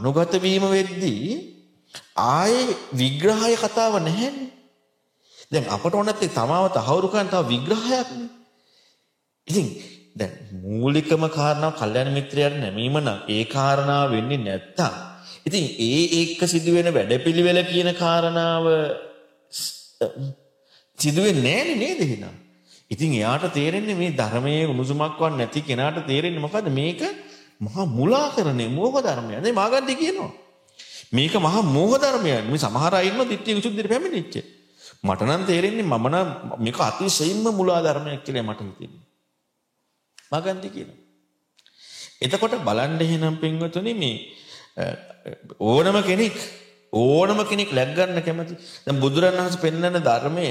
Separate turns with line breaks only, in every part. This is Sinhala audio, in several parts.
අනුගත වීම වෙද්දී ආයේ විග්‍රහය කතාව නැහැනේ. දැන් අපට ඕනත් තමාව තහවුරු කරන්න තව විග්‍රහයක්නේ. ඉතින් දැන් මූලිකම කාරණාව කල්යනා මිත්‍රයාට නැමීම නම් ඒ කාරණාව වෙන්නේ නැත්තම් ඉතින් ඒ එක්ක සිදුවෙන වැඩපිළිවෙල කියන කාරණාව සිදුවෙන්නේ නෑනේ නේද එහෙනම්? ඉතින් එයාට තේරෙන්නේ මේ ධර්මයේ උණුසුමක්වත් නැති කෙනාට තේරෙන්නේ මොකද්ද මේක මහා මුලාකරණේ මෝහ ධර්මයක්. නේ මාගන්ති කියනවා. මේක මහා මෝහ ධර්මයක්. මේ සමහර අය ඉන්නවා ditthi විසුද්ධියට පැමිණෙච්ච. මට නම් තේරෙන්නේ මම නම් මේක අතිශයින්ම මුලා ධර්මයක් කියලා මට හිතෙන්නේ. මාගන්ති කියනවා. එතකොට බලන්න එහෙනම් පින්වතුනි මේ ඕනම කෙනෙක් ඕනම කෙනෙක් läග ගන්න කැමති. දැන් බුදුරණවහන්සේ පෙන්වන ධර්මය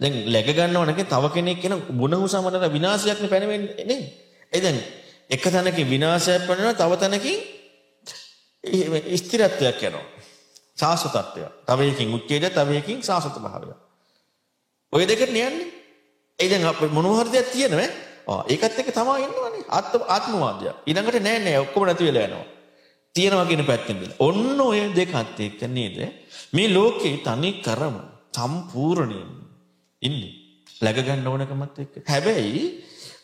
දැන් läග ගන්නව නැකේ තව කෙනෙක් කියන ගුණහුසමන විනාශයක්නේ පැනවෙන්නේ නේ. ඒ දැන් එක තැනකින් විනාශයක් පැනවෙනවා තව තැනකින් ස්ථිරත්වයක් යනවා. සාසතත්වය. තව එකකින් උච්ඡේදය තව එකකින් සාසත භාවය. ඔය දෙකට යන්නේ. ඒ දැන් අපේ මොනවා හරි දෙයක් තියෙනවද? ආ ඒකත් එක්ක තමයි ඉන්නවනේ. ආත්ම ආත්මවාදය. ඊළඟට නෑ නෑ ඔක්කොම නැති වෙලා යනවා. තියෙනවා කියන පැත්තෙන් බල. ඔන්න ඔය දෙකත් එක්ක නේද මේ ලෝකේ තනි කරම සම්පූර්ණයෙන් ඉන්නේ. läග ගන්න ඕනකමත් එක්ක. හැබැයි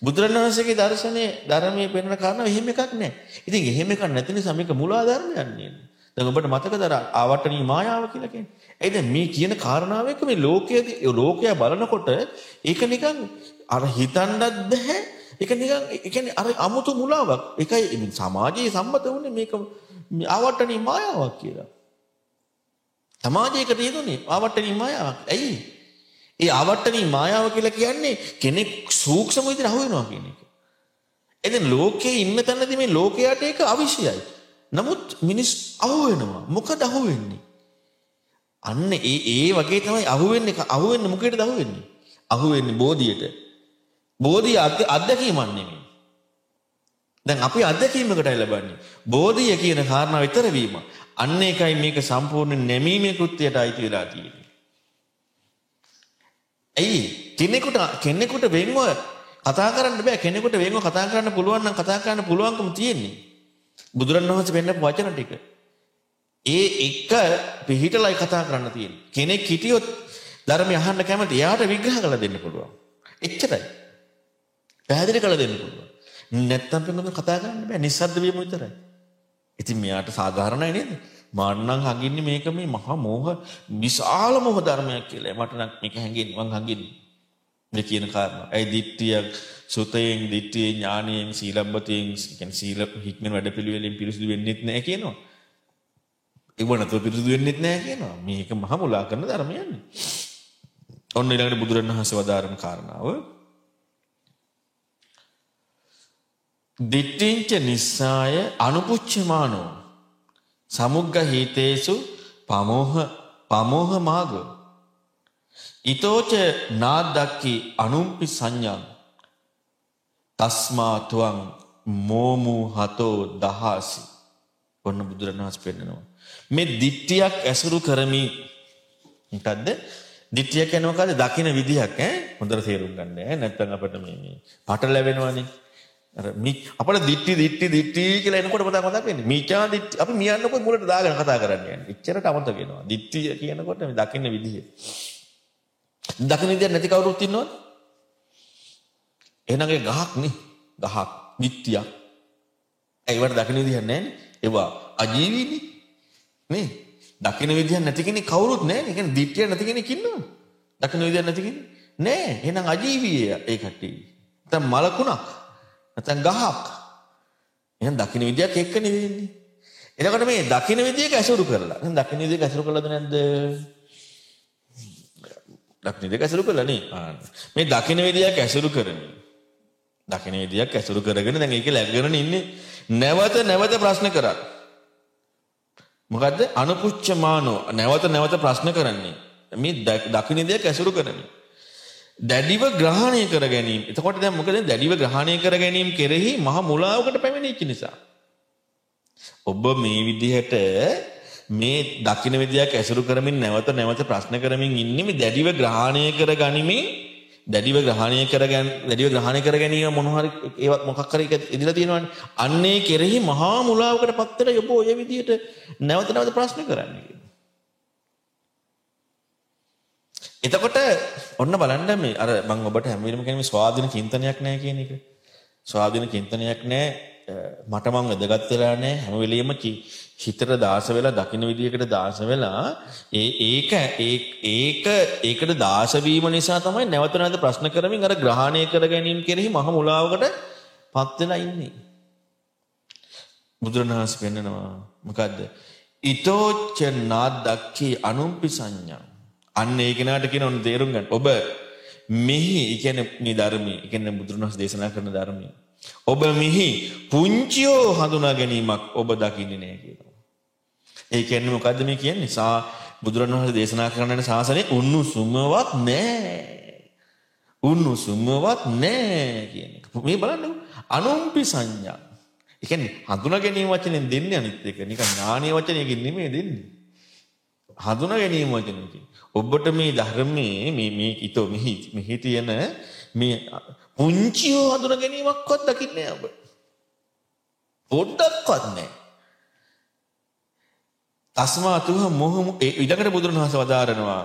බුදුරණවහන්සේගේ දර්ශනයේ ධර්මයේ පෙන්වන කාරණා එහෙම එකක් නැහැ. ඉතින් එහෙම එකක් නැති නිසා මේක මුලා ධර්මයක් නේද? දැන් ඔබට මතකද ආවට්ටනී මායාව කියලා කියන්නේ? ඒ දැන් මේ කියන කාරණාව එක්ක මේ ලෝකයේ ලෝකයා බලනකොට ඒක නිකන් අර හිතන්නත් බෑ ඒක නිකන් ඒ කියන්නේ අර අමුතු මුලාවක්. ඒකයි සමාජයේ සම්මත වුණේ මේක ආවට්ටනී මායාවක් කියලා. සමාජයකට යෙදුනේ ආවට්ටනී මායාවක්. ඇයි? ඒ ආවට්ටනී මායාව කියලා කියන්නේ කෙනෙක් සූක්ෂම විදිහට අහු වෙනවා කියන එක. එදින ලෝකේ ඉන්න තැනදී මේ ලෝකයට ඒක අවශ්‍යයි. නමුත් මිනිස් අහු වෙනවා. මොකද අහු වෙන්නේ? අන්න ඒ ඒ වගේ තමයි අහු වෙන්නේ අහු වෙන්නේ මොකේද අහු වෙන්නේ? අහු වෙන්නේ බෝධියට. බෝධිය අත්දැකීමක් නෙමෙයි. දැන් අපි අත්දැකීමකටයි ලබන්නේ. බෝධිය කියන කාරණාව විතර වීම. අන්න ඒකයි මේක සම්පූර්ණ නැමීමේ කෘත්‍යයට අයිති වෙලා තියෙන්නේ. ඇයි? කෙනෙකුට කෙනෙකුට වෙන්ව කතා කරන්න බෑ. කෙනෙකුට වෙන්ව කතා කරන්න පුළුවන් නම් කතා කරන්න පුළුවන්කම තියෙන්නේ. බුදුරණවහන්සේ වෙන්නපු වචන ටික. ඒ එක පිළිහිටලයි කතා කරන්න තියෙන්නේ. කෙනෙක් හිටියොත් ධර්මය අහන්න කැමති. එයාට විග්‍රහ කරලා දෙන්න පුළුවන්. එච්චරයි. පැහැදිලි කරලා දෙන්න පුළුවන්. නැත්තම් පින්නොත් කතා කරන්න බෑ. නිස්සද්ද වීම විතරයි. ඉතින් මෙයාට සාධාරණයි නේද? මාන්නම් හංගින්නේ මේක මේ මහා මෝහ විශාල මෝහ ධර්මයක් කියලා. මට නම් මේක හැංගෙන්නේ මං හංගින්නේ. මේ කියන කාරණා. ඒ දිට්ඨිය සුතයෙන් දිට්ඨිය ඥානයෙන් සීලබ්බතයෙන් කියන්නේ සීල හික්මන වැඩපිළිවෙලින් පිරිසිදු වෙන්නෙත් නැහැ කියනවා. ඒව නැතුව පිරිසිදු වෙන්නෙත් නැහැ කියනවා. මේක මහා මුලා කරන ධර්මයන්නේ. ඔන්න ඊළඟට බුදුරණවහන්සේ වදාරන කාරණාව දිට්ඨිංච නිස්සාය අනුපුච්චමානෝ සමුග්ග හීතේසු පමෝහ පමෝහ මාගෝ. ඊතෝච නාදක්කි අනුම්පි සංඥං තස්මා තුවං මෝමු හතෝ දහසි. ඔන්න බුදුරණවහන්සේ පෙන්නනවා. මේ දිට්ඨියක් ඇසුරු කරමි. මොකද්ද? දිට්ඨිය කියන්නේ මොකද්ද? දකින විදිහක් ඈ? හොඳට තේරුම් ගන්න ඈ? නැත්නම් අපිට මේ මේ පටලැවෙනවනේ. අර මි අපල දිට්ටි දිට්ටි දිට්ටි කියලා එනකොට මතක මතක් වෙන්නේ. මීචා දිට්ටි අපි මියන්නකොත් මුලට දාගෙන කතා කරන්න යන්නේ. එච්චරට අමතක වෙනවා. දිට්ටි කියනකොට මේ දකින්න විදිය. දකින්න විදිය නැති කවුරුත් ඉන්නවද? එහෙනම් ඒ ගහක් නේ. ගහක් දිට්ටියක්. ඒවට දකින්න විදියක් නැහැ නේ. ඒවා අජීවීනේ. නේ? දකින්න විදියක් නැති කෙනෙක් කවුරුත් නැහැ නේ. ඒ කියන්නේ දිට්ටිය නැති කෙනෙක් ඉන්නවද? දකින්න විදියක් නැති කෙනෙක්? නෑ. එහෙනම් අජීවී ඒ කට්ටිය. දැන් මලකුණක් නැත්නම් ගහක්. එහෙනම් දකින්න විදියක් එක්කනේ වෙන්නේ. එතකොට මේ දකින්න විදියක ඇසුරු කරලා. දැන් දකින්න විදියක ඇසුරු කළාද නැද්ද? දකින්න විදියක ඇසුරු කළා නේ. මේ දකින්න විදියක් ඇසුරු කරන්නේ. දකින්න විදියක් ඇසුරු කරගෙන දැන් ඒක läගගෙන ඉන්නේ. නැවත නැවත ප්‍රශ්න කරා. මොකද්ද? අනුපුච්චමානෝ නැවත නැවත ප්‍රශ්න කරන්නේ. මේ දකින්න විදියක් ඇසුරු කරන්නේ. දැඩිව ග්‍රහණය කර ගැනීම. එතකොට දැන් මොකද දැඩිව ග්‍රහණය කර ගැනීම කෙරෙහි මහ මුලාවකට පැමිණෙච්ච නිසා. ඔබ මේ විදිහට මේ දකින්න විදියක් ඇසුරු කරමින් නැවත නැවත ප්‍රශ්න කරමින් ඉන්නේ මේ දැඩිව ග්‍රහණය කර ගනිමින් දැඩිව ග්‍රහණය කරගන්න දැඩිව ග්‍රහණය කර ගැනීම මොන හරි ඒවත් මොකක් හරි ඉදලා තියෙනවනේ. අන්නේ කෙරෙහි මහා මුලාවකට පත් වෙලා ඔබ ඔය විදිහට නැවත නැවත ප්‍රශ්න කරන්නේ. එතකොට ඔන්න බලන්න මේ අර මම ඔබට හැම වෙලෙම කියන්නේ ස්වාධීන චින්තනයක් නැහැ කියන එක. ස්වාධීන චින්තනයක් නැහැ. මට මං වැදගත් වෙලා නැහැ හැම වෙලෙම හිතට දාස වෙලා දකින්න විදියකට දාස වෙලා ඒ ඒක ඒක ඒකට දාස වීම නිසා තමයි නැවත නැවත ප්‍රශ්න කරමින් අර ග්‍රහණය කර ගැනීම කෙරෙහි මහ මුලාවකට පත් වෙලා ඉන්නේ. බුදුරණවහන්සේ පෙන්නනවා මොකද්ද? ඊතෝච්ච නාදක්ඛී අනුම්පි සංඥා අන්න ඒ කෙනාට කියන ඔන්න තේරුම් ගන්න. ඔබ මෙහි කියන්නේ මේ ධර්මයේ, කියන්නේ බුදුරණවහන්සේ දේශනා කරන ධර්මයේ. ඔබ මෙහි පුංචියෝ හඳුනා ගැනීමක් ඔබ දකින්නේ නැහැ කියනවා. ඒ කියන්නේ මොකද්ද මේ කියන්නේ? සා බුදුරණවහන්සේ දේශනා කරන ශාසනයේ උණුසුමවත් නැහැ. උණුසුමවත් නැහැ කියන එක. මේ බලන්න අනුම්පි සංඥා. ඒ කියන්නේ හඳුනා ගැනීම වචනෙන් දෙන්නේ අනිත් එක. නිකන් ඥානීය වචනයකින් නෙමෙයි දෙන්නේ. හඳුනා ගැනීම වචනයකින්. ඔබට මේ ධර්මයේ මේ මේ ඊතෝ මෙහි මෙහි තියෙන මේ පුංචිව හඳුනා ගැනීමක්වත් දකින්නේ නැහැ ඔබ. පොඩ්ඩක්වත් නැහැ. තස්මාතුහ මොහ ඊළඟට බුදුරණවහන්සේ වදාරනවා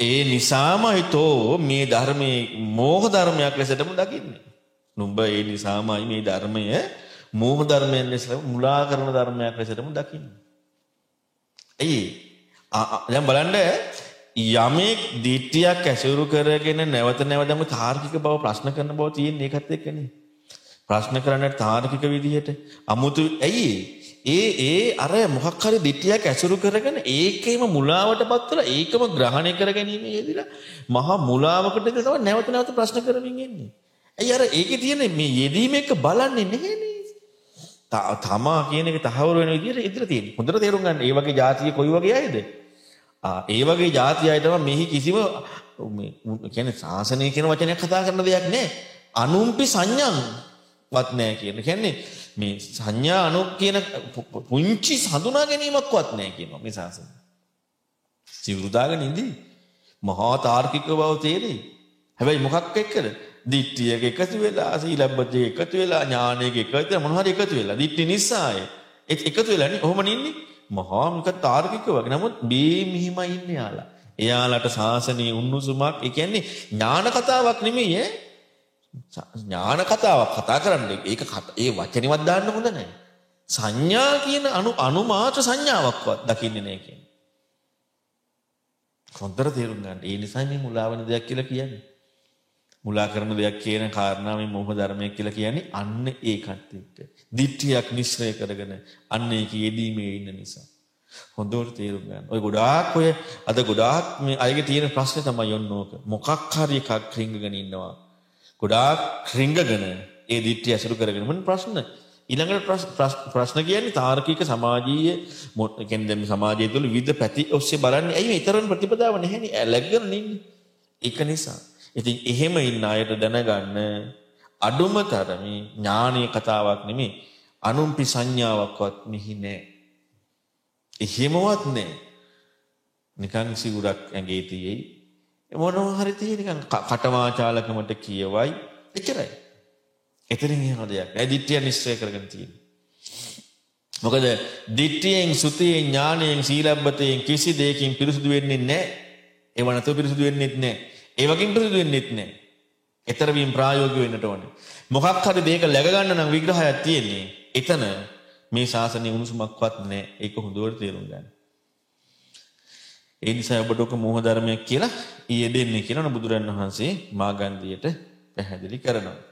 ඒ නිසාමයි තෝ මේ ධර්මයේ මෝහ ධර්මයක් ලෙසටම දකින්නේ. නුඹ ඒ නිසාමයි මේ ධර්මය මෝහ ධර්මයෙන් ලෙස මුලා කරන ධර්මයක් ලෙසටම දකින්නේ. ඇයි? දැන් බලන්න යමෙක් දිට්ඨියක් ඇසුරු කරගෙන නැවත නැවතම තාර්කික බව ප්‍රශ්න කරන බව තියෙන්නේ ඒකත් එක්කනේ. ප්‍රශ්න කරන්නේ තාර්කික විදිහට. අමුතු ඇයි ඒ ඒ අර මොකක් හරි දිට්ඨියක් ඇසුරු කරගෙන ඒකේම මුලාවටපත් වෙලා ඒකම ග්‍රහණය කර ගැනීම යෙදিলা මහා මුලාවකට තමයි නැවත නැවත ප්‍රශ්න කරමින් එන්නේ. ඇයි අර ඒකේ තියෙන මේ යෙදීම එක බලන්නේ නැහැනේ. තමා කියන එක තහවුරු වෙන විදිහට ඉදිරිය තියෙන්නේ. හොඳට තේරුම් ගන්න. මේ වගේ જાතිය කොයි වගේ අයද? ඒ වගේ જાති අය තමයි මෙහි කිසිම මේ කියන්නේ ශාසනය කියන වචනයක් කතා කරන දෙයක් නෑ. අනුම්පි සංඥාවත් නෑ කියන. කියන්නේ මේ සංඥා අනු කියන පුංචි හඳුනා ගැනීමක්වත් නෑ කියනවා මේ ශාසනය. සිවුරු දාගෙන ඉඳි. මහා තාර්කික බව තේරෙයි. හැබැයි මොකක් එක්කද? දිට්ඨියක එකතු වෙලා සීලබ්බතේ එකතු වෙලා ඥානයක එකතු වෙලා මොනවා හරි එකතු වෙලා දිට්ඨි නිසාය. එකතු වෙලානේ. ඔහොම නින්නේ. මහා මේක තාර්කික වගේ. නමුත් මේ මෙහිමයි ඉන්නේ යාලා. එයාලට සාසනීය උන්නුසුමක්. ඒ කියන්නේ ඥාන කතාවක් නෙමෙයි ඈ. ඥාන කතාවක් කතා කරන්නේ. ඒක ඒ වචනේවත් දාන්න හොඳ නැහැ. සංඥා කියන අනු අනුමාත්‍ර සංඥාවක්වත් දකින්නේ නැහැ කියන්නේ. හොඳට තේරුම් ගන්න. ඒ නිසා මේ මුලාවන දෙයක් කියලා කියන්නේ. මුලා කරන දෙයක් කියන කාරණාවෙන් මොහ ධර්මයක් කියලා කියන්නේ අන්න ඒකත් එක්ක. දිට්ඨියක් නිස්සය කරගෙන අන්න ඒක යෙදීමේ ඉන්න නිසා. හොඳට තේරුම් ගන්න. ඔය ගොඩාක් ඔය අද ගොඩාක් මේ අයගේ තියෙන ප්‍රශ්නේ තමයි යොන්නෝක. මොකක් හරි එකක් රිංගගෙන ඉන්නවා. ගොඩාක් රිංගගෙන ඒ දිට්ඨිය ඇසුරු කරගෙන මොන ප්‍රශ්න? ඊළඟට ප්‍රශ්න කියන්නේ තාර්කික සමාජීය කියන්නේ දැන් සමාජය තුළ විවිධ පැති ඔස්සේ බලන්නේ ඇයි මේ ඊතරම් ප්‍රතිපදාව නැහෙනේ? ඇලග්ගෙන ඉන්නේ. ඒක නිසා ඉතින් එහෙම ඉන්න අයට දැනගන්න අඩුම තරමේ ඥානීය කතාවක් නෙමෙයි අනුම්පි සංඥාවක්වත් මෙහි නෑ. එහෙමවත් නෑ. නිකන් සිවුරක් ඇඟේ තියෙයි. මොනවා හරි තියෙ නිකන් කටවාචාලකමට කියවයි. එච්චරයි. එතනින් එහා දෙයක් නෑ. දිට්ඨිය නිශ්චය කරගෙන තියෙන්නේ. මොකද දිට්ඨියෙන් සුතියෙන් ඥානයෙන් සීලබ්බතයෙන් කිසි දෙයකින් පිරිසුදු වෙන්නේ නැහැ. ඒව නැතුව පිරිසුදු වෙන්නේ නැහැ. ඒ වගේම පිළිදු වෙන්නෙත් නැහැ. ඊතර වීම ප්‍රායෝගික වෙන්නට ඕනේ. මොකක් හරි දෙයක läග ගන්න නම් විග්‍රහයක් තියෙන්නේ. එතන මේ ශාසනයේ උණුසුමක්වත් නැහැ. ඒක හොඳට තේරුම් ගන්න. ඒ නිසා ඔබට ඔක මෝහ ධර්මයක් කියලා ඊයේ දෙන්නේ කියලා බුදුරන් වහන්සේ මාගන්ධියට පැහැදිලි කරනවා.